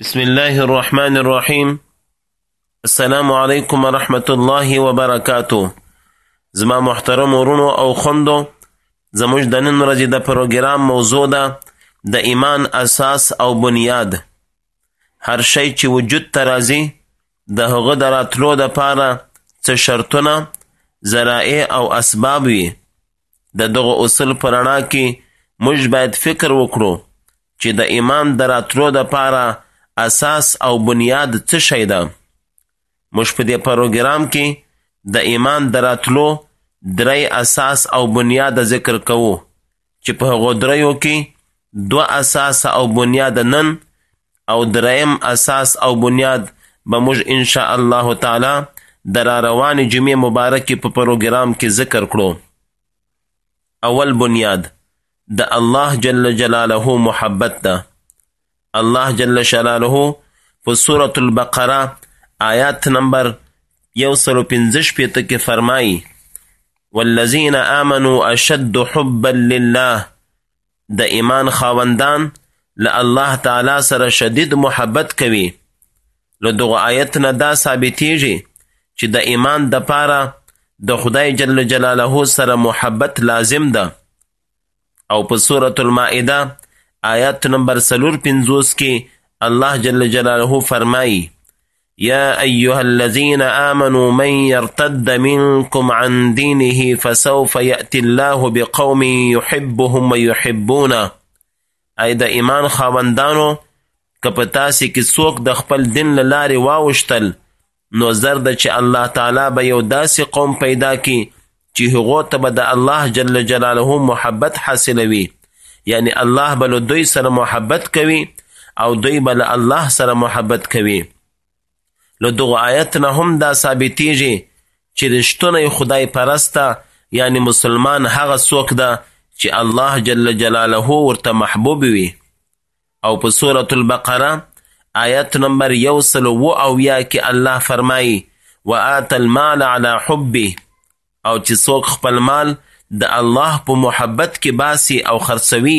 بسم الله الرحمن الرحیم السلام علیکم ورحمت الله وبرکاتو زما محترم ورونو او خوندو زموږ د نن ورځې د پروګرام موضوع ده د ایمان اساس او بنیاد هر شی چې وجود ته راځي د هغه د راتلو دپاره څه شرطونه ذرایع او اسباب وي د دغه اصول په رڼا کې موږ باید فکر وکړو چې د امام د راتلو دپاره اساس او بنیاد څه شی ده موږ په دې پروګرام کې د امام د راتلو درې اساس او بنیاد ذکر کوو چې په هغو دریو کې دوه اساس او بنیاد نن او دریم اساس او بنیاد به موږ ان شاء الله تعالی د را روانې جمعې مبارکې په پروګرام کې ذکر کړو اول بنیاد د الله جل جلاله محبت ده الله جل جلاله په سورة البقره آیات نمبر یو سلو پنځه شپېته کې فرمایي والذین آمنوا اشد حبا لله د ایمان خاوندان له الله تعالی سره شدید محبت کوي له دغه آیت نه دا ثابتېږي چې د ایمان د پاره د خدای جل جلاله سره محبت لازم ده او په سورة المائده آیات نمبر سلور پنځوس کې الله جل جلاله فرمایي يا أيها الذين آمنوا من يرتد منكم عن دينه فسوف يأتي الله بقوم يحبهم ويحبونه ای د ایمان خاوندانو که په تاسې کې څوک د خپل دین له لارې واوښتل نو زر ده چې الله تعالی به یو داسې قوم پیدا کړي چې هغو ته به د الله جل جلاله محبت حاصلوي یعنی الله به له دوی سره محبت کوي او دوی به له الله سره محبت کوي له دغو آیت نه هم دا ثابتیږي چې رښتونی خدای پرسته یعنی مسلمان هغه څوک ده چې الله جل جلاله ورته محبوب وي او په سورة البقره آیت نمبر یو سل و اویا کې الله فرمایي وآت المال على حبه او چې څوک خپل مال د الله په محبت کې باسي او خرڅوي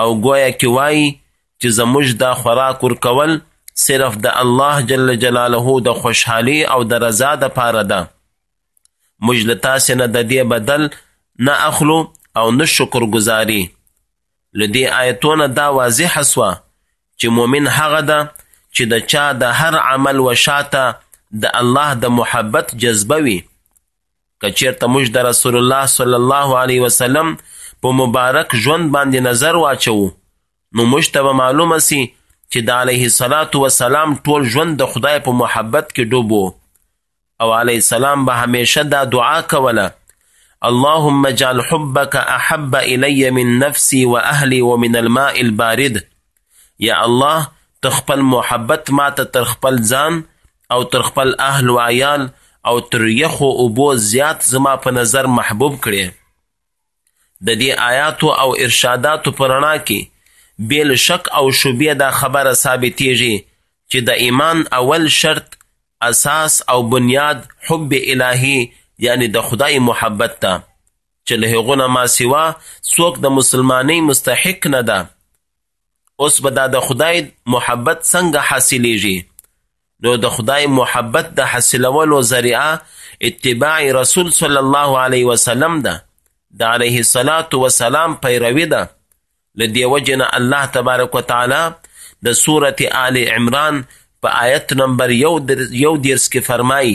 او ګویا کې وایي چې زموږ دا خوراک ورکول صرف د الله جل جلاله د خوشحالي او د رضا د پاره ده موږ له تاسې نه د دې بدل نه اخلو او نه شکر گزاري له دې آیتونه دا واضح سوه چې مؤمن هغه ده چې د چا د هر عمل و شاته د الله د محبت جذبه وي که چېرته موږ د رسول الله صلی الله علیه وسلم په مبارک ژوند باندې نظر واچوو نو موږ ته به معلومه سي چې د علیه الصلاة وسلام ټول ژوند د خدای په محبت کې ډوب او علیه السلام به همیشه دا دعا کوله اللهم اجعل حبك احب الي من نفسي واهلي ومن الماء البارد یا الله ته خپل محبت ماته تر خپل ځان او تر خپل اهل و عیال او تر یخو اوبو زیات زما په نظر محبوب کړي د دې آیاتو او ارشاداتو په رڼا کې بیل شک او شوبې دا خبره ثابتېږي چې د ایمان اول شرط اساس او بنیاد حب الهي یعنی د خدای محبت ده چې له هغونه ما سوا څوک د مسلمانۍ مستحق نه ده اوس به دا د خدای محبت څنګه حاصلیږي نو د خدای محبت د حاصلولو ذریعه اتباع رسول صلی الله علیه وسلم ده د علیه الصلاة وسلام پیروي ده له دې وجې نه الله تبارک وتعالی د سورة آل عمران په آیت نمبر یو دیرس کې فرمایي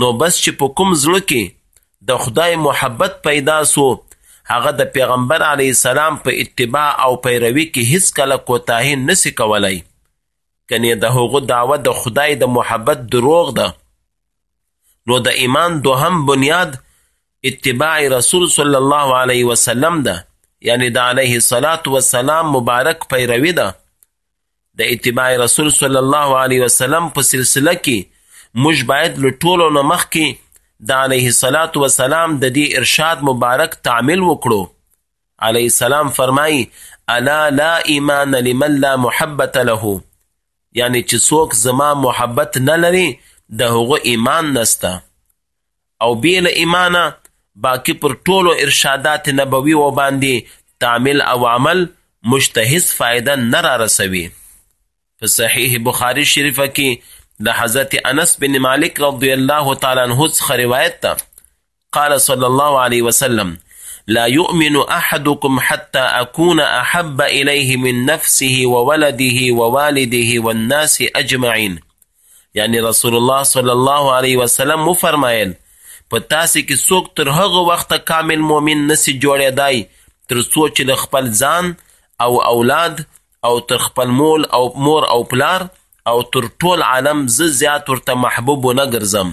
نو بس چې په کوم زړه کې د خدای محبت پیدا سو هغه د پیغمبر علی السلام په اتباع او پیروي کې هیڅ کله کوتاهی نسی کولای کنه د هغه دعوه د خدای د محبت دروغ ده نو د ایمان دوهم بنیاد اتباع رسول صلی الله علیه وسلم ده یعنی د علیه الصلاة والسلام مبارک پیروي ده د اتباع رسول صلی الله علیه وسلم په سلسله کې موږ باید له ټولو نه مخکې د علیه الصلاة وسلام د دې ارشاد مبارک تعمیل وکړو علیه السلام فرمایي الا لا ایمان لمن لا محبت له یعنی چې څوک زما محبت نه لري د هغه ایمان نسته او بې له ایمانه باقي پر ټولو ارشادات نبوي و باندې تعمیل او عمل موږ ته هیڅ فایده نه را رسوي. په صحیح بخاري شریفه کې د حضرت انس بن مالک رضی الله تعالی عنه څخه روایت ده قال صلی الله علیه وسلم لا يؤمن احدكم حتى اكون احب اليه من نفسه وولده ووالده والناس اجمعين یعنی رسول الله صلی الله علیه وسلم وفرمایل په تاسې کې څوک تر هغه وخته کامل مؤمن نسی جوړېدای تر څو چې له خپل ځان او اولاد او تر خپل مول او مور او پلار او تر ټول عالم زه زیات ورته محبوب ونه ګرځم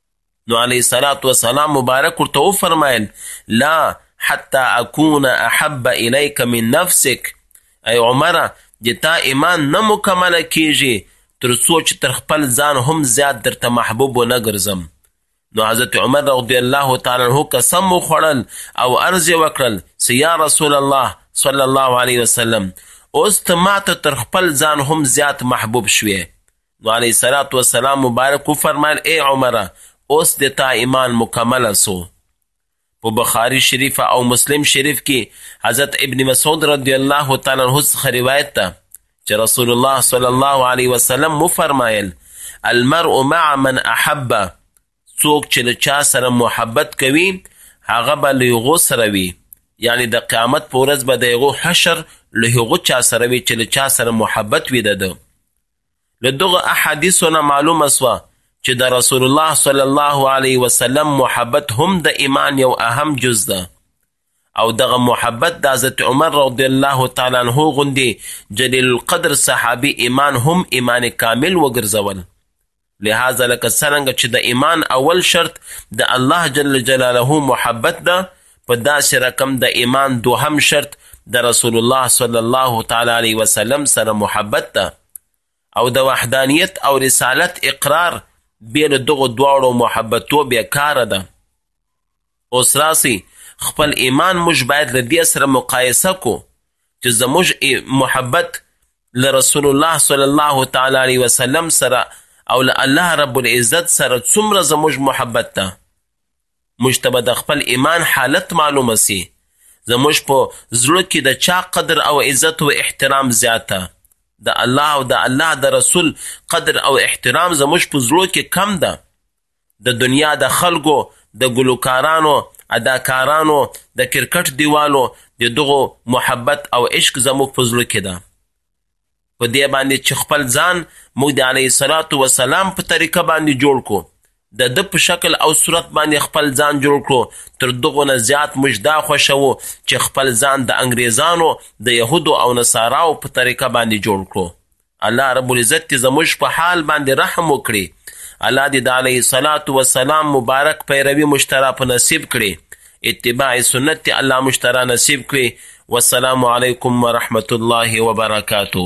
نو علیه الصلاة والسلام مبارک ورته وفرمایل لا حتی اکون احب الیک من نفسک ای عمره د تا ایمان نه مکمل کیږي تر څو چې تر خپل ځان هم زیات درته محبوب ونه ګرځم نو حضرت عمر رضی الله تعالی عنه قسم وخوړل او عرض یې وکړل چې یا رسول الله صلی الله علیه وسلم اوس ته ماته تر خپل ځان هم زیات محبوب شوې نو علیه الصلوة والسلام مبارک وفرمایل ای عمره اوس د تا ایمان مکمل سو په بخاری شریف او مسلم شریف کې حضرت ابن مسعود رضی الله تعالی عنہ څخه روایت ده چې رسول الله صلی الله علیه وسلم وفرمایل المرء مع من احب څوک چې له چا سره محبت کوي هغه به له هغو سره وي یعنی د قیامت په ورځ به د هغو حشر له هغو چا سره وي چې له چا سره محبت وي د ده له دغو احادیثو نه معلومه سوه چي د رسول الله صلی الله علیه وسلم محبت هم د ایمان یو اهم جز ده او دغه محبت د حضرت عمر رضی الله تعالی عنه غوندې جلیل القدر صحابي ایمان هم ایمان کامل وګرځول لهذا لکه څرنګه چې د ایمان اول شرط د الله جل جلاله محبت ده په داسې رقم د ایمان دوهم شرط د رسول الله صلی الله تعالی علیه وسلم سره محبت ده او د وحدانیت او رسالت اقرار بې له دغو دواړو محبتو بې کاره ده اوس راسي خپل ایمان موږ باید له دې سره مقایسه کو چې زموږ محبت له رسول الله صلی الله تعالی علیه وسلم سره او له الله رب العزت سره څومره زموږ محبت ده موږ ته به د خپل ایمان حالت معلومه سي زموږ په زړه کې د چا قدر او عزت او احترام زیاته د الله او د الله د رسول قدر او احترام زموږ په زړه کې کم ده د دنیا د خلکو، د ګلوکارانو، اداکارانو، د کرکټ دیوالو د دغو محبت او عشق زموږ په زړه کې ده. په دې باندې چې خپل ځان موږ د علیه الصلاة والسلام په طریقه باندې جوړ کړو، د ده په شکل او صورت باندې خپل ځان جوړ کړو، تر دغو نه زیات موږ دا خوښوو چې خپل ځان د انګریزانو، د یهودو او نصاراو په طریقه باندې جوړ کړو. الله رب العزت دې زموږ په حال باندې رحم وکړي الله دې د علیه الصلاة والسلام مبارک پیروي موږ ته را په نصیب کړي اتباع سنت دې الله موږ ته را نصیب کړي والسلام علیکم ورحمت الله وبرکاته